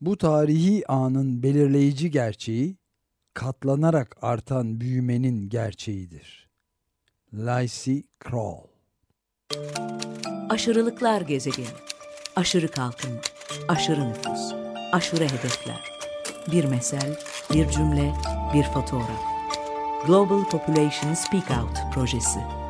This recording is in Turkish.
Bu tarihi anın belirleyici gerçeği katlanarak artan büyümenin gerçeğidir. Lacey Kroll Aşırılıklar gezegeni. Aşırı kalkınma, aşırı nüfus, aşırı hedefler. Bir mesel, bir cümle, bir fotoğraf. Global Population Speak Out projesi.